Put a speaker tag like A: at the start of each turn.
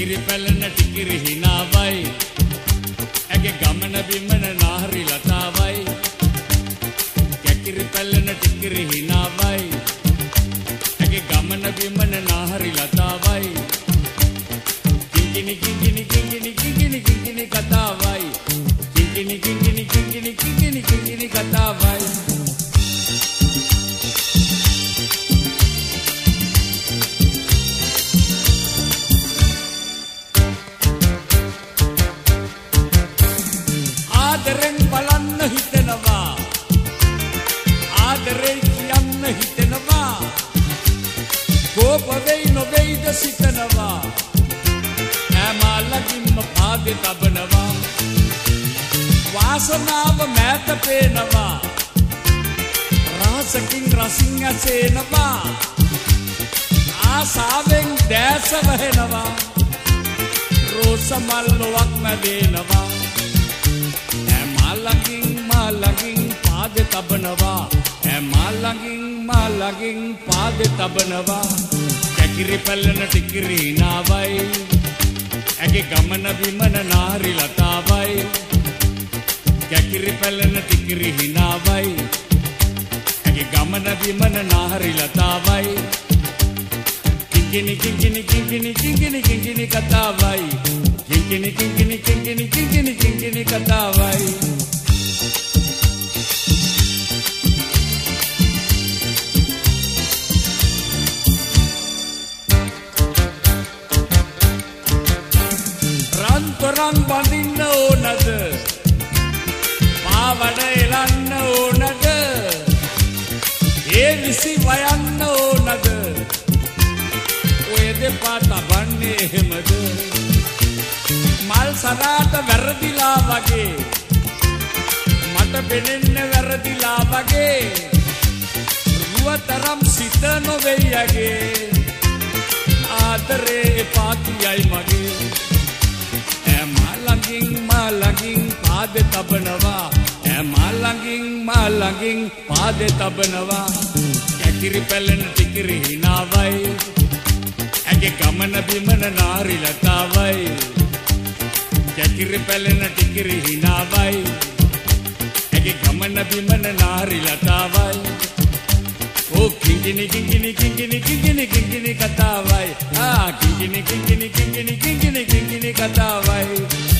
A: කැකිරි පැලන ටිකිරි හිනාවයි. ඇගේ ගමන බිමන නාහරි ලතාවයි. කැකිරි පැලන ටිකිරි හිනාවයි. ඇගේ ගමන බිමන නාහරි ලතාවයි. කිංකිනි කිංකිනි කිංකිනි කිංකිනි කිංකිනි කතාවයි. බලන්න හිතෙනවා. ආදරේ කියන්න හිතෙනවා. කෝප වෙයි නොවෙයිද සිතනවා. ඈමාලකින්ම පාදේ තබනවා. වාසනාව මෑත පේනවා. රාසකින් රසින් ඇසේනවා. ආසාවෙන් දැස වහෙනවා රෝස මල් ලොවක් මැදේනවා. මල්ලඟින් මල්ලඟින් පාද තබනවා. ඇ මල්ලඟින් මල්ලඟින් පාද තබනවා. කැකිරි පැල්ලන ටිකිරි නාවයි. ඇගේ ගමන බිමන නාරි ලතාවයි. කැකිරි පැල්ලන ටිකිරි හිනාවයි. ඇගේ ගමන බිමන නාහරි ලතාවයි. කිංකිනි කිංකිනි කිංකිනි කිංකිනි කිංකිනි කතාවයි. කිංකිනි කිංකිනි කිංකිනි කිංකිනි කිංකිනි කතාවයි. රන්තොරන් බඳින්න ඕනද? පාවඩ එලන්න ඕනද? ඒ විසි වයන්න ඕනද? ඔය දෙපා තබන්නේ එහෙමද? මල් සරාට වැරදිලා වගේ. මට පෙනෙන්න වැරදිලා වගේ. රුවතරම් සිත නොවෙයියගේ ආදරේ එපා කියයි මගේ. ඈ මලඟින් මලඟින් පාදේ තබනවා. ඈ මලඟින් මලඟින් පාදේ තබනවා. කැකිරි පැලෙන ටිකිරි හිනාවයි ඇගේ ගමන බිමන නාරි ලතාවයි. කැකිරි පැලෙන ටිකිරි හිනාවයි ඇගේ ගමන බිමන නාරි ලතාවයි. ඕ කිංකිනි කිංකිනි කිංකිනි කිංකිනි කිංකිනි කතාවයි. ආ කිංකිනි කිංකිනි කිංකිනි කිංකිනි කිංකිනි කතාවයි.